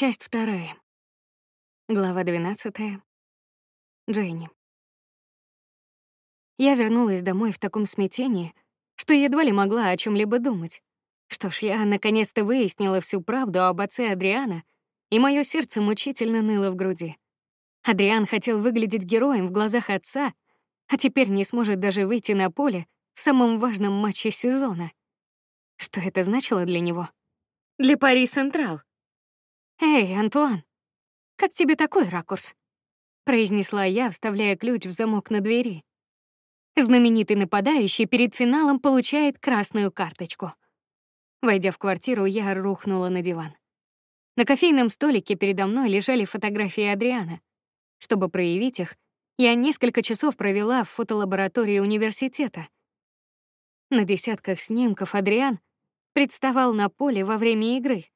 Часть вторая. Глава 12. Дженни. Я вернулась домой в таком смятении, что едва ли могла о чем либо думать. Что ж, я наконец-то выяснила всю правду об отце Адриана, и мое сердце мучительно ныло в груди. Адриан хотел выглядеть героем в глазах отца, а теперь не сможет даже выйти на поле в самом важном матче сезона. Что это значило для него? Для Пари Централ. Эй, Антуан, как тебе такой ракурс? произнесла я, вставляя ключ в замок на двери. Знаменитый нападающий перед финалом получает красную карточку. Войдя в квартиру, я рухнула на диван. На кофейном столике передо мной лежали фотографии Адриана. Чтобы проявить их, я несколько часов провела в фотолаборатории университета. На десятках снимков Адриан представал на поле во время игры.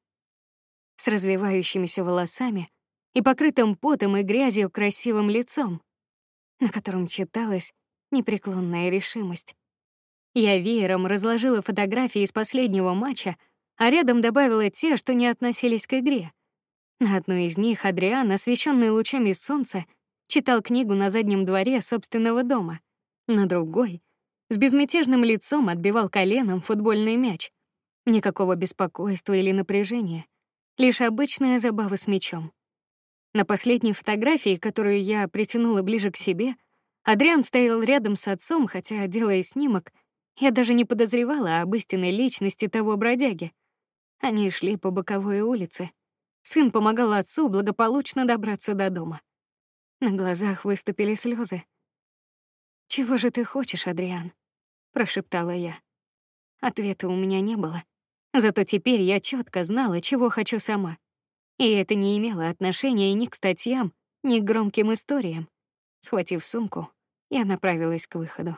С развивающимися волосами и покрытым потом и грязью красивым лицом, на котором читалась непреклонная решимость. Я веером разложила фотографии из последнего матча, а рядом добавила те, что не относились к игре. На одной из них Адриан, освещенный лучами солнца, читал книгу на заднем дворе собственного дома. На другой с безмятежным лицом отбивал коленом футбольный мяч. Никакого беспокойства или напряжения, лишь обычная забава с мячом. На последней фотографии, которую я притянула ближе к себе, Адриан стоял рядом с отцом, хотя, делая снимок, я даже не подозревала об истинной личности того бродяги. Они шли по боковой улице. Сын помогал отцу благополучно добраться до дома. На глазах выступили слезы. Чего же ты хочешь, Адриан? прошептала я. Ответа у меня не было. Зато теперь я четко знала, чего хочу сама. И это не имело отношения ни к статьям, ни к громким историям. Схватив сумку, я направилась к выходу.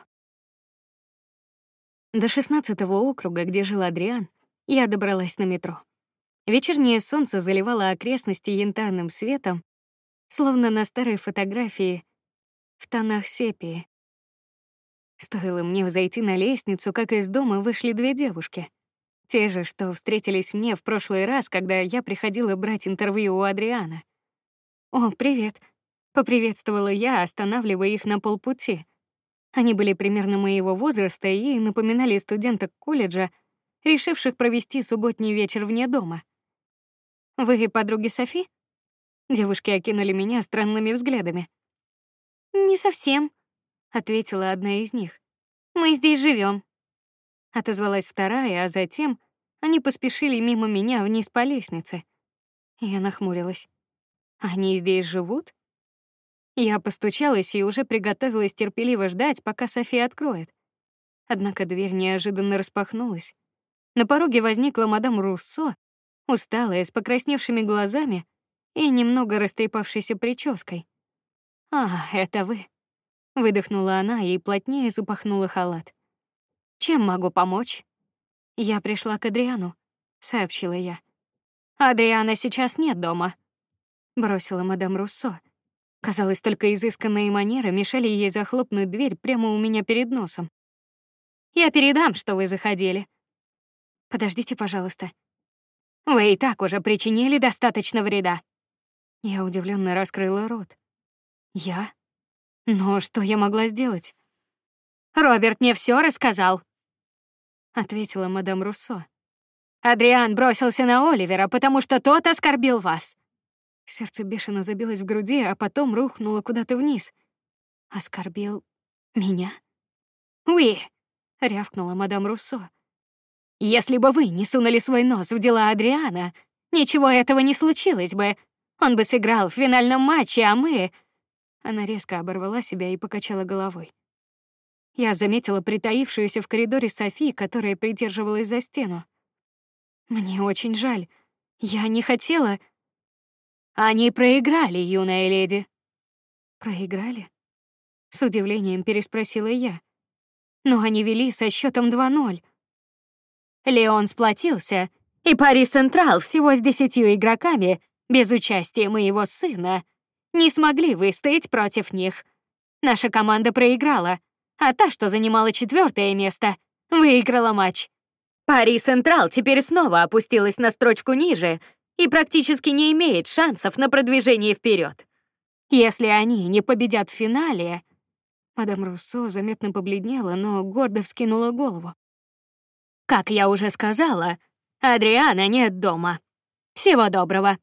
До шестнадцатого округа, где жил Адриан, я добралась на метро. Вечернее солнце заливало окрестности янтарным светом, словно на старой фотографии в тонах сепии. Стоило мне взойти на лестницу, как из дома вышли две девушки. Те же, что встретились мне в прошлый раз, когда я приходила брать интервью у Адриана. «О, привет», — поприветствовала я, останавливая их на полпути. Они были примерно моего возраста и напоминали студенток колледжа, решивших провести субботний вечер вне дома. «Вы подруги Софи?» Девушки окинули меня странными взглядами. «Не совсем», — ответила одна из них. «Мы здесь живем отозвалась вторая, а затем они поспешили мимо меня вниз по лестнице. Я нахмурилась. Они здесь живут? Я постучалась и уже приготовилась терпеливо ждать, пока София откроет. Однако дверь неожиданно распахнулась. На пороге возникла мадам Руссо, усталая, с покрасневшими глазами и немного растрепавшейся прической. «А, это вы», — выдохнула она и плотнее запахнула халат. Чем могу помочь? Я пришла к Адриану, сообщила я. Адриана сейчас нет дома, бросила мадам Руссо. Казалось, только изысканные манеры мешали ей захлопнуть дверь прямо у меня перед носом. Я передам, что вы заходили. Подождите, пожалуйста. Вы и так уже причинили достаточно вреда. Я удивленно раскрыла рот. Я? Но что я могла сделать? Роберт мне все рассказал, ответила мадам Руссо. Адриан бросился на Оливера, потому что тот оскорбил вас. Сердце бешено забилось в груди, а потом рухнуло куда-то вниз. Оскорбил меня? Уи, рявкнула мадам Руссо. Если бы вы не сунули свой нос в дела Адриана, ничего этого не случилось бы. Он бы сыграл в финальном матче, а мы Она резко оборвала себя и покачала головой. Я заметила притаившуюся в коридоре Софи, которая придерживалась за стену. Мне очень жаль. Я не хотела. Они проиграли, юная леди. Проиграли? С удивлением переспросила я. Но они вели со счетом 2:0. Леон сплотился, и Пари Централ всего с десятью игроками, без участия моего сына, не смогли выстоять против них. Наша команда проиграла, а та, что занимала четвертое место, выиграла матч. Пари Централ теперь снова опустилась на строчку ниже, и практически не имеет шансов на продвижение вперед. Если они не победят в финале, мадам Руссо заметно побледнела, но гордо вскинула голову. Как я уже сказала, Адриана нет дома. Всего доброго.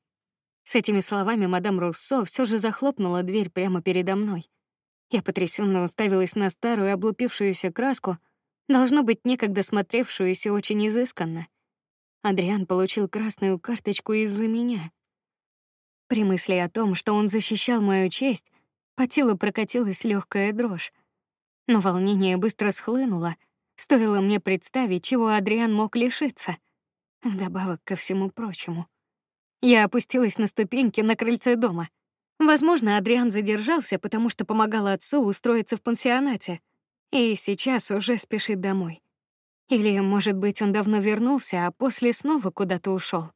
С этими словами мадам Руссо все же захлопнула дверь прямо передо мной. Я потрясенно уставилась на старую облупившуюся краску, должно быть некогда смотревшуюся очень изысканно. Адриан получил красную карточку из-за меня. При мысли о том, что он защищал мою честь, по телу прокатилась легкая дрожь. Но волнение быстро схлынуло, стоило мне представить, чего Адриан мог лишиться. Вдобавок ко всему прочему. Я опустилась на ступеньки на крыльце дома. Возможно, Адриан задержался, потому что помогал отцу устроиться в пансионате, и сейчас уже спешит домой. Или, может быть, он давно вернулся, а после снова куда-то ушел.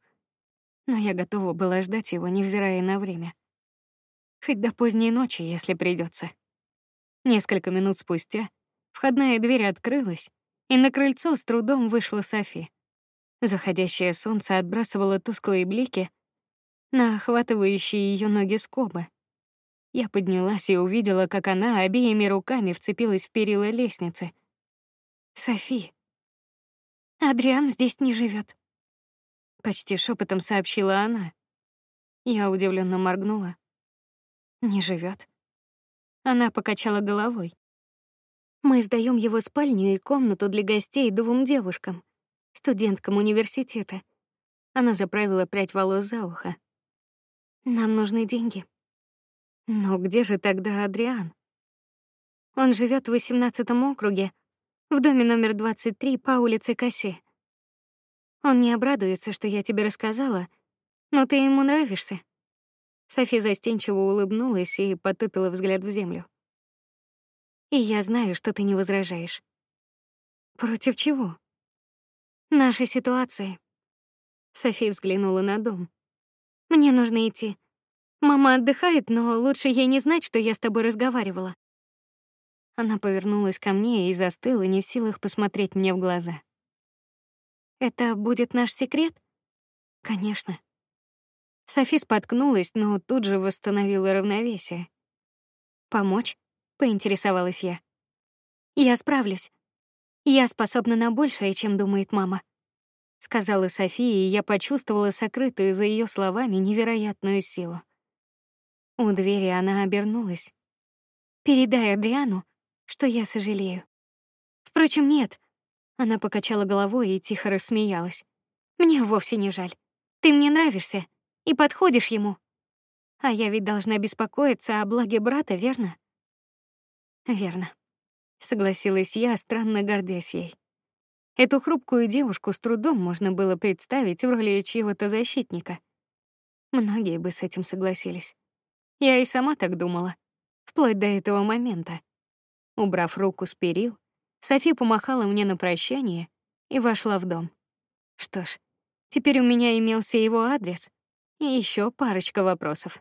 Но я готова была ждать его, невзирая на время. Хоть до поздней ночи, если придется. Несколько минут спустя входная дверь открылась, и на крыльцо с трудом вышла Софи. Заходящее солнце отбрасывало тусклые блики на охватывающие ее ноги скобы. Я поднялась и увидела, как она обеими руками вцепилась в перила лестницы. Софи. Адриан здесь не живет. Почти шепотом сообщила она. Я удивленно моргнула. Не живет. Она покачала головой. Мы сдаем его спальню и комнату для гостей двум девушкам, студенткам университета. Она заправила прядь волос за ухо. Нам нужны деньги. Но где же тогда Адриан? Он живет в 18 округе, в доме номер 23 по улице Кассе. Он не обрадуется, что я тебе рассказала, но ты ему нравишься. Софи застенчиво улыбнулась и потупила взгляд в землю. И я знаю, что ты не возражаешь. Против чего? Нашей ситуации. Софи взглянула на дом. Мне нужно идти. Мама отдыхает, но лучше ей не знать, что я с тобой разговаривала. Она повернулась ко мне и застыла, не в силах посмотреть мне в глаза. Это будет наш секрет? Конечно. Софи споткнулась, но тут же восстановила равновесие. Помочь? поинтересовалась я. Я справлюсь. Я способна на большее, чем думает мама сказала София, и я почувствовала сокрытую за ее словами невероятную силу. У двери она обернулась. Передай Адриану, что я сожалею. Впрочем, нет. Она покачала головой и тихо рассмеялась. Мне вовсе не жаль. Ты мне нравишься и подходишь ему. А я ведь должна беспокоиться о благе брата, верно? Верно, согласилась я, странно гордясь ей. Эту хрупкую девушку с трудом можно было представить в роли чьего-то защитника. Многие бы с этим согласились. Я и сама так думала, вплоть до этого момента. Убрав руку с перил, Софи помахала мне на прощание и вошла в дом. Что ж, теперь у меня имелся его адрес и еще парочка вопросов.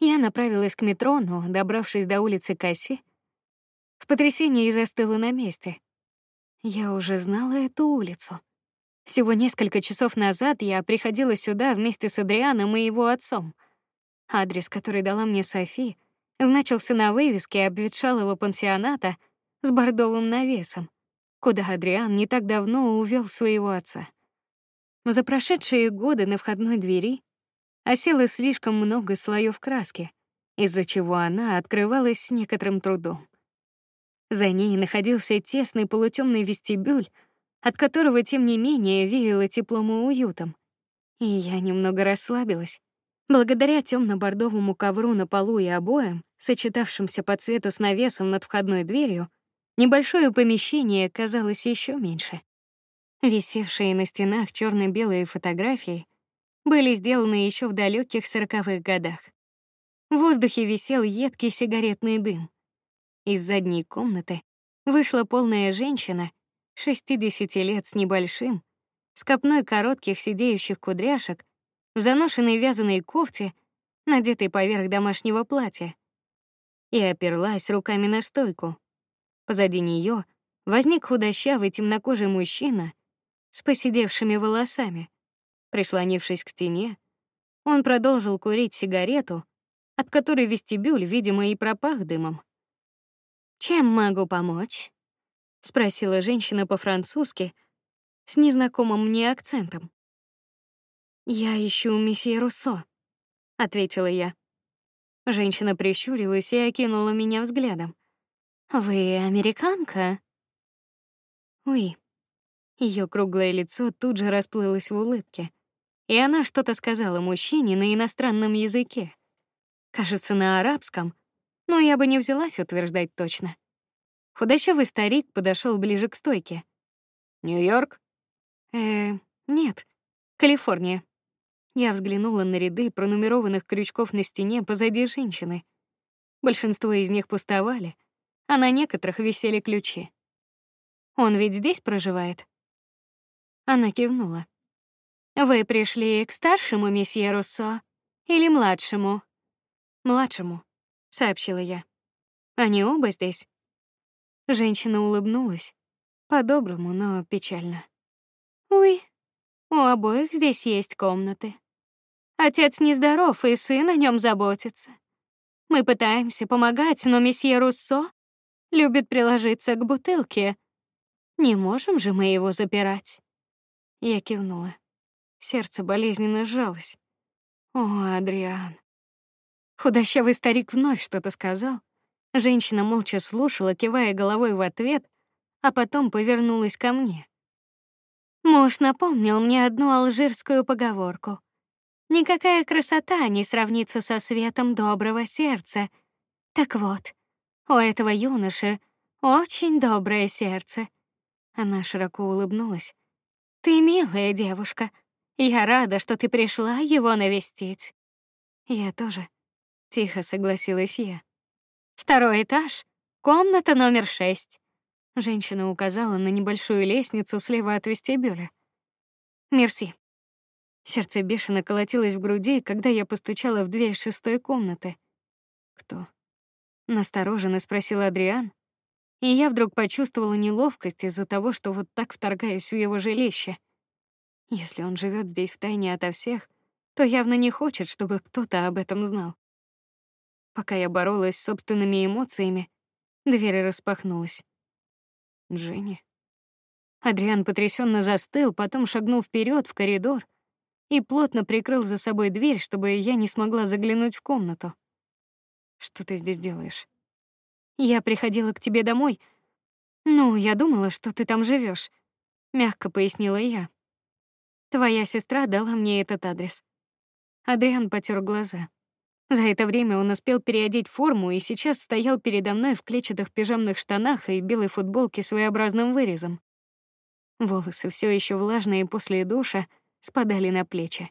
Я направилась к метро, но, добравшись до улицы Касси, в потрясении застыла на месте. Я уже знала эту улицу. Всего несколько часов назад я приходила сюда вместе с Адрианом и его отцом. Адрес, который дала мне Софи, значился на вывеске обветшалого пансионата с бордовым навесом, куда Адриан не так давно увел своего отца. За прошедшие годы на входной двери осело слишком много слоев краски, из-за чего она открывалась с некоторым трудом. За ней находился тесный полутемный вестибюль, от которого тем не менее веяло теплом и уютом. И я немного расслабилась. Благодаря темно бордовому ковру на полу и обоям, сочетавшимся по цвету с навесом над входной дверью, небольшое помещение казалось еще меньше. Висевшие на стенах черно белые фотографии были сделаны еще в далеких сороковых годах. В воздухе висел едкий сигаретный дым. Из задней комнаты вышла полная женщина, 60 лет с небольшим, с копной коротких сидеющих кудряшек, в заношенной вязаной кофте, надетой поверх домашнего платья, и оперлась руками на стойку. Позади нее возник худощавый темнокожий мужчина с поседевшими волосами. Прислонившись к стене, Он продолжил курить сигарету, от которой вестибюль, видимо, и пропах дымом. Чем могу помочь? спросила женщина по-французски с незнакомым мне акцентом. Я ищу месье Руссо, ответила я. Женщина прищурилась и окинула меня взглядом. Вы американка? Уи. Ее круглое лицо тут же расплылось в улыбке, и она что-то сказала мужчине на иностранном языке. Кажется, на арабском, но я бы не взялась утверждать точно. Худощавый старик подошел ближе к стойке. Нью-Йорк? Э, нет, Калифорния. Я взглянула на ряды пронумерованных крючков на стене позади женщины. Большинство из них пустовали, а на некоторых висели ключи. Он ведь здесь проживает. Она кивнула. Вы пришли к старшему месье Руссо или младшему? Младшему, сообщила я. Они оба здесь. Женщина улыбнулась, по-доброму, но печально. Уй, у обоих здесь есть комнаты. Отец нездоров, и сын о нем заботится. Мы пытаемся помогать, но месье Руссо любит приложиться к бутылке. Не можем же мы его запирать. Я кивнула. Сердце болезненно сжалось. О, Адриан. Худощавый старик вновь что-то сказал. Женщина молча слушала, кивая головой в ответ, а потом повернулась ко мне. Муж напомнил мне одну алжирскую поговорку. Никакая красота не сравнится со светом доброго сердца. Так вот, у этого юноши очень доброе сердце. Она широко улыбнулась. Ты милая девушка. Я рада, что ты пришла его навестить. Я тоже. Тихо согласилась я. Второй этаж, комната номер шесть. Женщина указала на небольшую лестницу слева от вестибюля. Мерси. Сердце бешено колотилось в груди, когда я постучала в дверь шестой комнаты. Кто? Настороженно спросил Адриан, и я вдруг почувствовала неловкость из-за того, что вот так вторгаюсь в его жилище. Если он живет здесь в тайне ото всех, то явно не хочет, чтобы кто-то об этом знал. Пока я боролась с собственными эмоциями, дверь распахнулась. Дженни. Адриан потрясенно застыл, потом шагнул вперед в коридор, и плотно прикрыл за собой дверь, чтобы я не смогла заглянуть в комнату. Что ты здесь делаешь? Я приходила к тебе домой. Ну, я думала, что ты там живешь, мягко пояснила я. Твоя сестра дала мне этот адрес. Адриан потер глаза. За это время он успел переодеть форму и сейчас стоял передо мной в клетчатых пижамных штанах и белой футболке с своеобразным вырезом. Волосы все еще влажные после душа, спадали на плечи.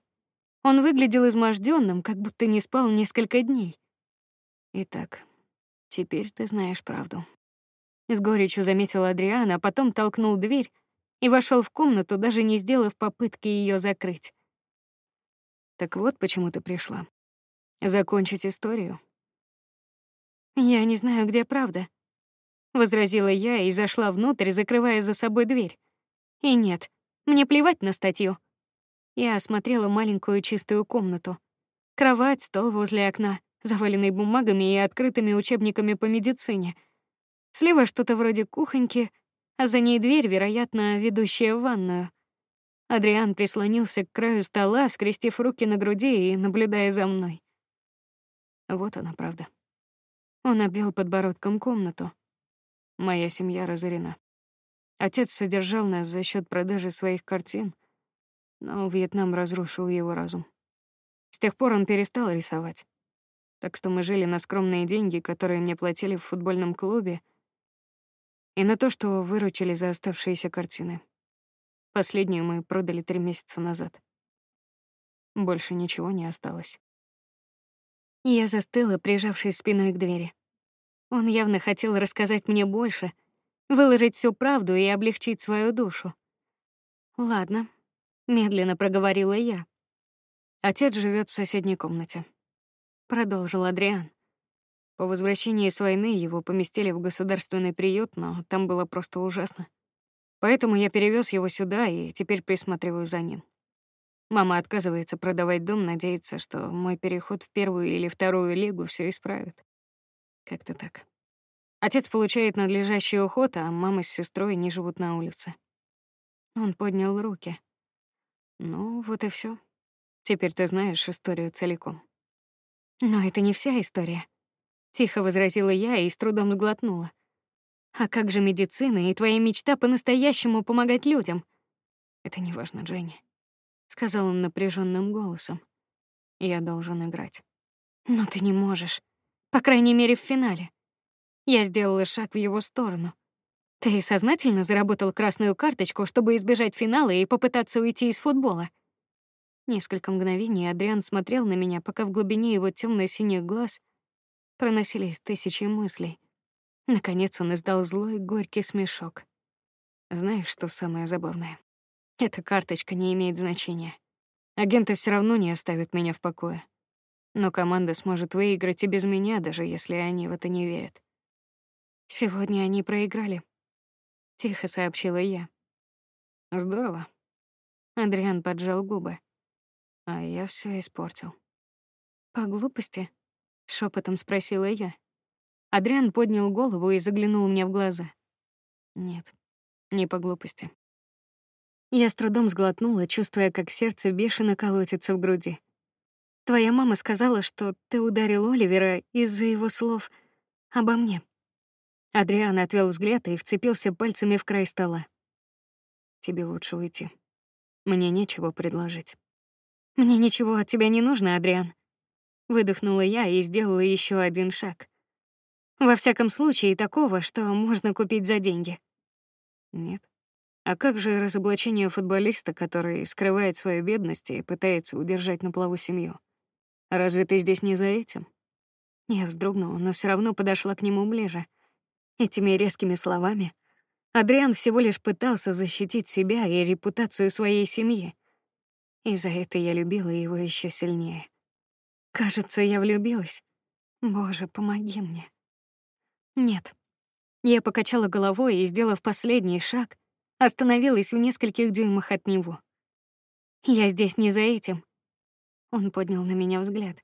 Он выглядел изможденным, как будто не спал несколько дней. Итак, теперь ты знаешь правду. С горечью заметил Адриан, а потом толкнул дверь и вошел в комнату, даже не сделав попытки ее закрыть. Так вот, почему ты пришла. Закончить историю. Я не знаю, где правда, возразила я и зашла внутрь, закрывая за собой дверь. И нет, мне плевать на статью. Я осмотрела маленькую чистую комнату. Кровать, стол возле окна, заваленный бумагами и открытыми учебниками по медицине. Слева что-то вроде кухоньки, а за ней дверь, вероятно, ведущая в ванную. Адриан прислонился к краю стола, скрестив руки на груди и наблюдая за мной. Вот она правда. Он обвел подбородком комнату. Моя семья разорена. Отец содержал нас за счет продажи своих картин, но Вьетнам разрушил его разум. С тех пор он перестал рисовать. Так что мы жили на скромные деньги, которые мне платили в футбольном клубе, и на то, что выручили за оставшиеся картины. Последнюю мы продали три месяца назад. Больше ничего не осталось. Я застыла, прижавшись спиной к двери. Он явно хотел рассказать мне больше, выложить всю правду и облегчить свою душу. Ладно, медленно проговорила я. Отец живет в соседней комнате, продолжил Адриан. По возвращении с войны его поместили в государственный приют, но там было просто ужасно. Поэтому я перевез его сюда и теперь присматриваю за ним. Мама отказывается продавать дом, надеется, что мой переход в первую или вторую лигу все исправит. Как-то так. Отец получает надлежащий уход, а мама с сестрой не живут на улице. Он поднял руки. Ну, вот и все. Теперь ты знаешь историю целиком. Но это не вся история. Тихо возразила я и с трудом сглотнула. А как же медицина и твоя мечта по-настоящему помогать людям? Это не важно, Дженни, сказал он напряженным голосом. Я должен играть. Но ты не можешь. По крайней мере, в финале. Я сделала шаг в его сторону. Ты сознательно заработал красную карточку, чтобы избежать финала и попытаться уйти из футбола. Несколько мгновений Адриан смотрел на меня, пока в глубине его темно-синих глаз проносились тысячи мыслей. Наконец он издал злой, горький смешок. Знаешь, что самое забавное? Эта карточка не имеет значения. Агенты все равно не оставят меня в покое. Но команда сможет выиграть и без меня, даже если они в это не верят. Сегодня они проиграли, тихо сообщила я. Здорово. Адриан поджал губы. А я все испортил. По глупости? шепотом спросила я. Адриан поднял голову и заглянул мне в глаза. Нет, не по глупости. Я с трудом сглотнула, чувствуя, как сердце бешено колотится в груди. Твоя мама сказала, что ты ударил Оливера из-за его слов обо мне. Адриан отвел взгляд и вцепился пальцами в край стола. Тебе лучше уйти. Мне нечего предложить. Мне ничего от тебя не нужно, Адриан. Выдохнула я и сделала еще один шаг. Во всяком случае, такого, что можно купить за деньги. Нет. А как же разоблачение футболиста, который скрывает свою бедность и пытается удержать на плаву семью? Разве ты здесь не за этим? Я вздрогнула, но все равно подошла к нему ближе. Этими резкими словами Адриан всего лишь пытался защитить себя и репутацию своей семьи. И за это я любила его еще сильнее. Кажется, я влюбилась. Боже, помоги мне. Нет. Я покачала головой и, сделав последний шаг, остановилась в нескольких дюймах от него. Я здесь не за этим. Он поднял на меня взгляд.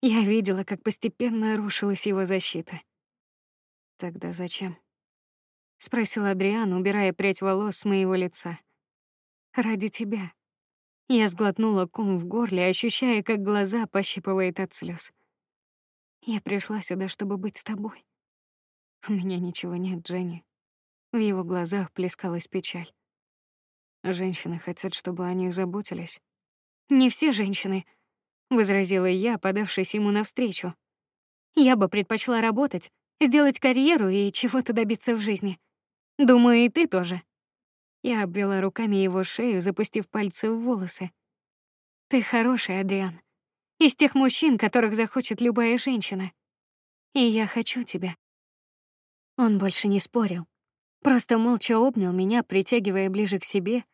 Я видела, как постепенно рушилась его защита. Тогда зачем? спросил Адриан, убирая прядь волос с моего лица. Ради тебя. Я сглотнула ком в горле, ощущая, как глаза пощипывает от слез. Я пришла сюда, чтобы быть с тобой. У меня ничего нет, Дженни. В его глазах плескалась печаль. Женщины хотят, чтобы о них заботились. Не все женщины, возразила я, подавшись ему навстречу. Я бы предпочла работать, сделать карьеру и чего-то добиться в жизни. Думаю, и ты тоже. Я обвела руками его шею, запустив пальцы в волосы. Ты хороший, Адриан. Из тех мужчин, которых захочет любая женщина. И я хочу тебя. Он больше не спорил, просто молча обнял меня, притягивая ближе к себе,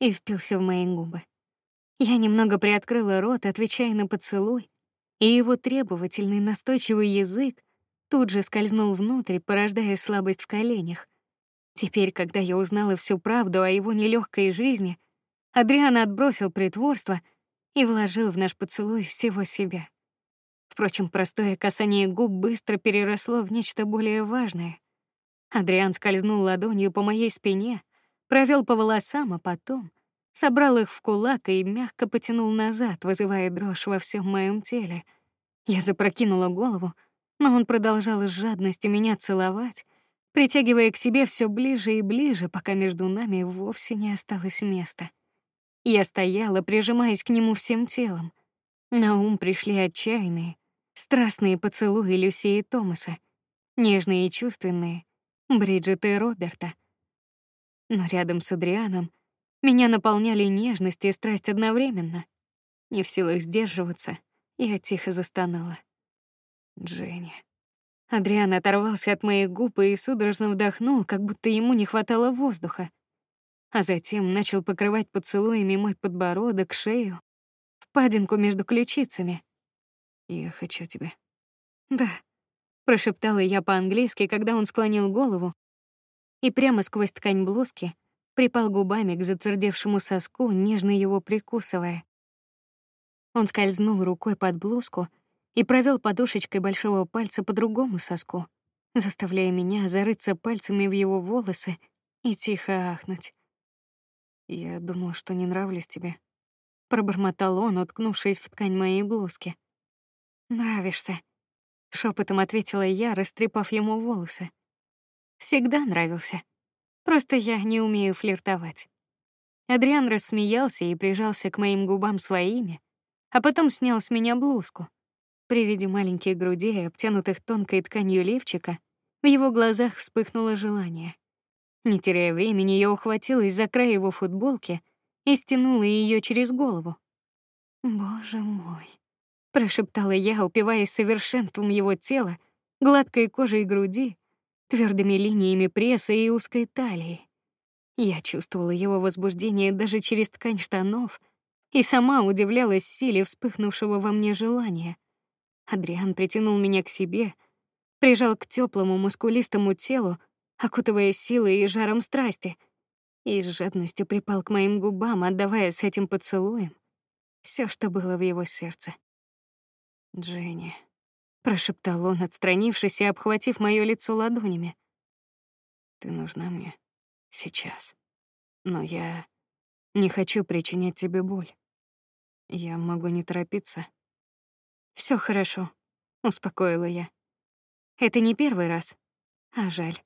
и впился в мои губы. Я немного приоткрыла рот, отвечая на поцелуй, и его требовательный, настойчивый язык тут же скользнул внутрь, порождая слабость в коленях. Теперь, когда я узнала всю правду о его нелегкой жизни, Адриан отбросил притворство и вложил в наш поцелуй всего себя. Впрочем, простое касание губ быстро переросло в нечто более важное. Адриан скользнул ладонью по моей спине, провел по волосам, а потом собрал их в кулак и мягко потянул назад, вызывая дрожь во всем моем теле. Я запрокинула голову, но он продолжал с жадностью меня целовать, притягивая к себе все ближе и ближе, пока между нами вовсе не осталось места. Я стояла, прижимаясь к нему всем телом. На ум пришли отчаянные, страстные поцелуи Люси и Томаса, нежные и чувственные Бриджит и Роберта. Но рядом с Адрианом меня наполняли нежность и страсть одновременно. Не в силах сдерживаться, я тихо застонала. Дженни. Адриан оторвался от моих губ и судорожно вдохнул, как будто ему не хватало воздуха. А затем начал покрывать поцелуями мой подбородок, шею, впадинку между ключицами. Я хочу тебя. Да, прошептала я по-английски, когда он склонил голову и прямо сквозь ткань блузки припал губами к затвердевшему соску, нежно его прикусывая. Он скользнул рукой под блузку и провел подушечкой большого пальца по другому соску, заставляя меня зарыться пальцами в его волосы и тихо ахнуть. Я думал, что не нравлюсь тебе, пробормотал он, уткнувшись в ткань моей блузки. Нравишься, шепотом ответила я, растрепав ему волосы. Всегда нравился. Просто я не умею флиртовать. Адриан рассмеялся и прижался к моим губам своими, а потом снял с меня блузку. При виде маленьких грудей, обтянутых тонкой тканью лифчика, в его глазах вспыхнуло желание. Не теряя времени, я ухватилась за край его футболки и стянула ее через голову. Боже мой, прошептала я, упиваясь совершенством его тела, гладкой кожей груди, твердыми линиями пресса и узкой талии. Я чувствовала его возбуждение даже через ткань штанов и сама удивлялась силе вспыхнувшего во мне желания. Адриан притянул меня к себе, прижал к теплому мускулистому телу, окутывая силой и жаром страсти, и с жадностью припал к моим губам, отдавая с этим поцелуем все, что было в его сердце. Дженни, прошептал он, отстранившись и обхватив моё лицо ладонями. Ты нужна мне сейчас. Но я не хочу причинять тебе боль. Я могу не торопиться. Все хорошо, успокоила я. Это не первый раз, а жаль.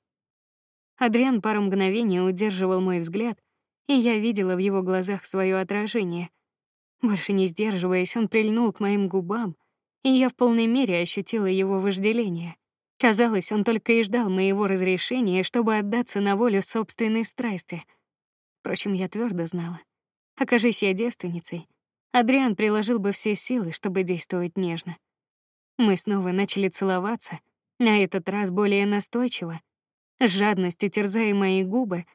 Адриан пару мгновений удерживал мой взгляд, и я видела в его глазах свое отражение. Больше не сдерживаясь, он прильнул к моим губам, и я в полной мере ощутила его вожделение. Казалось, он только и ждал моего разрешения, чтобы отдаться на волю собственной страсти. Впрочем, я твердо знала, окажись я девственницей, Адриан приложил бы все силы, чтобы действовать нежно. Мы снова начали целоваться, на этот раз более настойчиво. С жадностью терзая мои губы,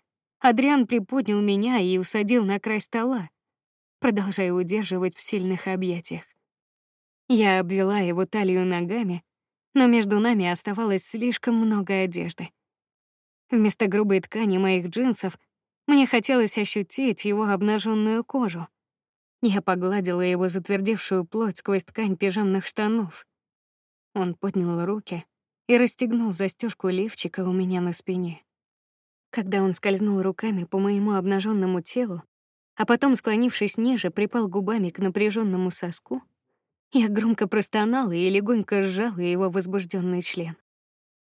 Адриан приподнял меня и усадил на край стола, продолжая удерживать в сильных объятиях. Я обвела его талию ногами, но между нами оставалось слишком много одежды. Вместо грубой ткани моих джинсов мне хотелось ощутить его обнаженную кожу. Я погладила его затвердевшую плоть сквозь ткань пижамных штанов. Он поднял руки и расстегнул застежку лифчика у меня на спине. Когда он скользнул руками по моему обнаженному телу, а потом, склонившись ниже, припал губами к напряженному соску, я громко простонала и легонько сжала его возбужденный член.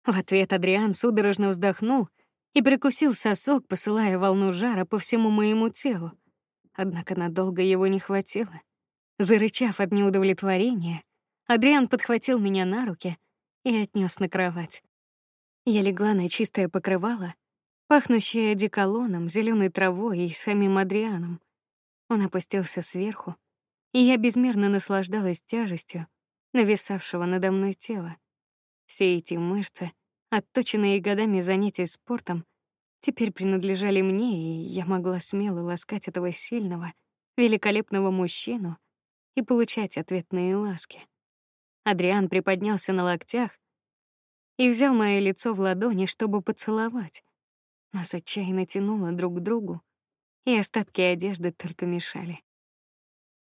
В ответ Адриан судорожно вздохнул и прикусил сосок, посылая волну жара по всему моему телу. Однако надолго его не хватило. Зарычав от неудовлетворения, Адриан подхватил меня на руки и отнес на кровать. Я легла на чистое покрывало, пахнущее одеколоном, зеленой травой и самим Адрианом. Он опустился сверху, и я безмерно наслаждалась тяжестью нависавшего надо мной тела. Все эти мышцы, отточенные годами занятий спортом, теперь принадлежали мне, и я могла смело ласкать этого сильного, великолепного мужчину и получать ответные ласки. Адриан приподнялся на локтях и взял мое лицо в ладони, чтобы поцеловать. Нас отчаянно тянуло друг к другу, и остатки одежды только мешали.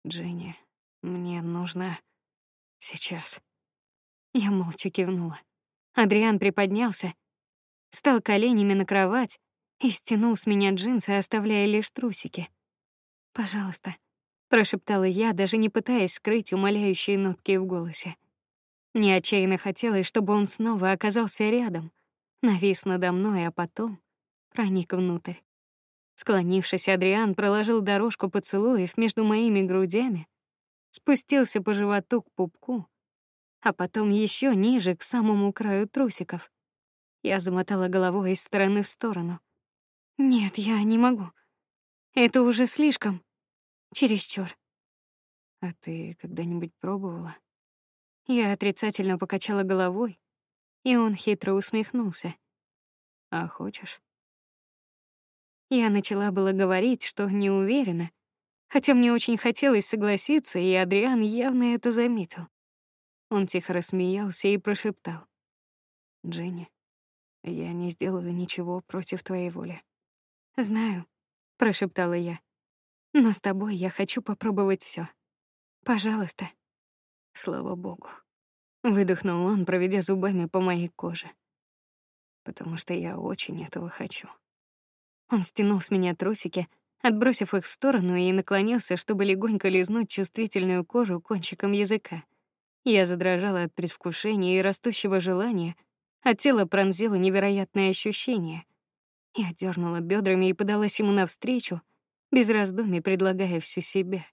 Дженни, мне нужно сейчас. Я молча кивнула. Адриан приподнялся, встал коленями на кровать и стянул с меня джинсы, оставляя лишь трусики. "Пожалуйста", прошептала я, даже не пытаясь скрыть умоляющие нотки в голосе. Мне отчаянно хотелось, чтобы он снова оказался рядом, навис надо мной, а потом проник внутрь. Склонившись, Адриан проложил дорожку поцелуев между моими грудями, спустился по животу к пупку, а потом еще ниже к самому краю трусиков. Я замотала головой из стороны в сторону. Нет, я не могу. Это уже слишком. Чересчур. А ты когда-нибудь пробовала? Я отрицательно покачала головой, и он хитро усмехнулся. А хочешь? Я начала было говорить, что не уверена, хотя мне очень хотелось согласиться, и Адриан явно это заметил. Он тихо рассмеялся и прошептал: "Дженни, я не сделаю ничего против твоей воли. Знаю, прошептала я. Но с тобой я хочу попробовать все. Пожалуйста. Слава богу. Выдохнул он, проведя зубами по моей коже. Потому что я очень этого хочу. Он стянул с меня трусики, отбросив их в сторону и наклонился, чтобы легонько лизнуть чувствительную кожу кончиком языка. Я задрожала от предвкушения и растущего желания, а тело пронзило невероятное ощущение. Я дернула бедрами и подалась ему навстречу, без раздумий предлагая всю себя.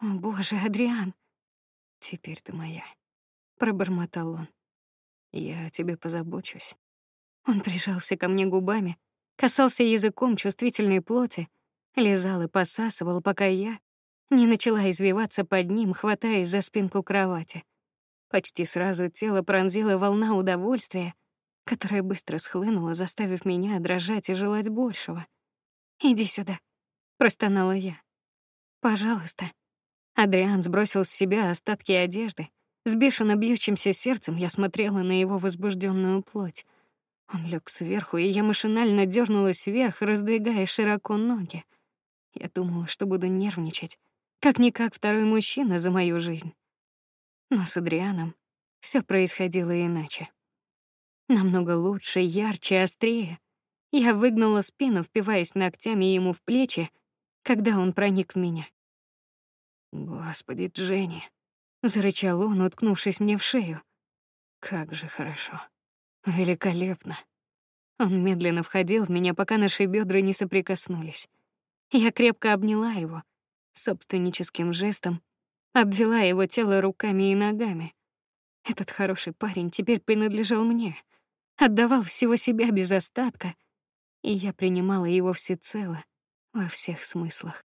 О, боже, Адриан, теперь ты моя, пробормотал он. Я о тебе позабочусь. Он прижался ко мне губами, касался языком чувствительной плоти, лизал и посасывал, пока я не начала извиваться под ним, хватаясь за спинку кровати. Почти сразу тело пронзила волна удовольствия, которая быстро схлынула, заставив меня дрожать и желать большего. Иди сюда, простонала я. Пожалуйста. Адриан сбросил с себя остатки одежды. С бешено бьющимся сердцем я смотрела на его возбужденную плоть. Он лег сверху, и я машинально дернулась вверх, раздвигая широко ноги. Я думала, что буду нервничать, как никак второй мужчина за мою жизнь. Но с Адрианом все происходило иначе. Намного лучше, ярче, острее. Я выгнула спину, впиваясь ногтями ему в плечи, когда он проник в меня. Господи, Дженни, зарычал он, уткнувшись мне в шею. Как же хорошо. Великолепно. Он медленно входил в меня, пока наши бедра не соприкоснулись. Я крепко обняла его, собственническим жестом обвела его тело руками и ногами. Этот хороший парень теперь принадлежал мне, отдавал всего себя без остатка, и я принимала его всецело, во всех смыслах.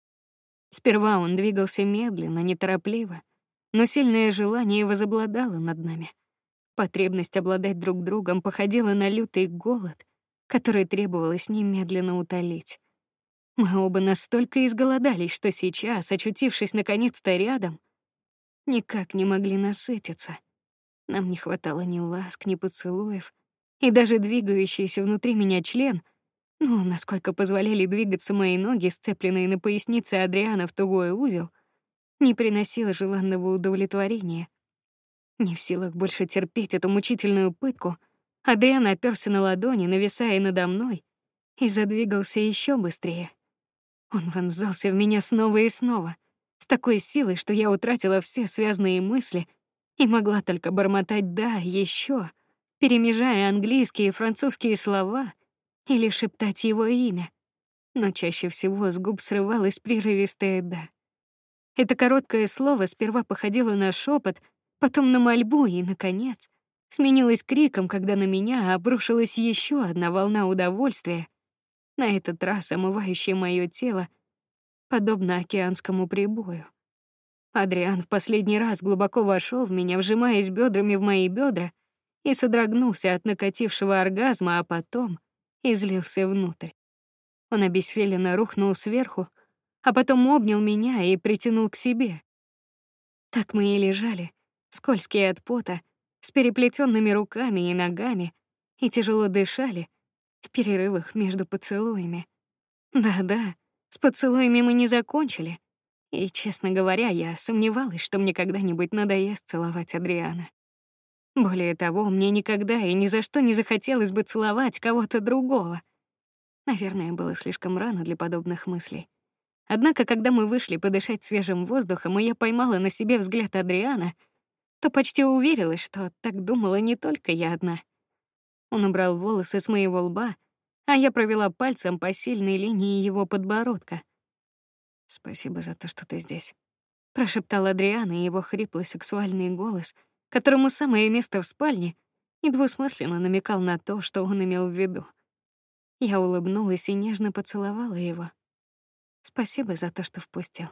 Сперва он двигался медленно, неторопливо, но сильное желание возобладало над нами. Потребность обладать друг другом походила на лютый голод, который требовалось немедленно утолить. Мы оба настолько изголодались, что сейчас, очутившись наконец-то рядом, никак не могли насытиться. Нам не хватало ни ласк, ни поцелуев, и даже двигающийся внутри меня член, ну, насколько позволяли двигаться мои ноги, сцепленные на пояснице Адриана в тугой узел, не приносило желанного удовлетворения. Не в силах больше терпеть эту мучительную пытку, Адриан оперся на ладони, нависая надо мной, и задвигался еще быстрее. Он вонзался в меня снова и снова, с такой силой, что я утратила все связанные мысли и могла только бормотать да, еще, перемежая английские и французские слова или шептать его имя. Но чаще всего с губ срывалось прерывистое да. Это короткое слово сперва походило на шепот, потом на мольбу и, наконец, сменилось криком, когда на меня обрушилась еще одна волна удовольствия, на этот раз омывающий мое тело, подобно океанскому прибою. Адриан в последний раз глубоко вошел в меня, вжимаясь бедрами в мои бедра, и содрогнулся от накатившего оргазма, а потом излился внутрь. Он обессиленно рухнул сверху, а потом обнял меня и притянул к себе. Так мы и лежали, скользкие от пота, с переплетенными руками и ногами, и тяжело дышали, в перерывах между поцелуями. Да-да, с поцелуями мы не закончили. И, честно говоря, я сомневалась, что мне когда-нибудь надоест целовать Адриана. Более того, мне никогда и ни за что не захотелось бы целовать кого-то другого. Наверное, было слишком рано для подобных мыслей. Однако, когда мы вышли подышать свежим воздухом, и я поймала на себе взгляд Адриана, то почти уверилась, что так думала не только я одна. Он убрал волосы с моего лба, а я провела пальцем по сильной линии его подбородка. Спасибо за то, что ты здесь, прошептал Адриан, и его хриплый сексуальный голос, которому самое место в спальне, недвусмысленно намекал на то, что он имел в виду. Я улыбнулась и нежно поцеловала его. Спасибо за то, что впустил.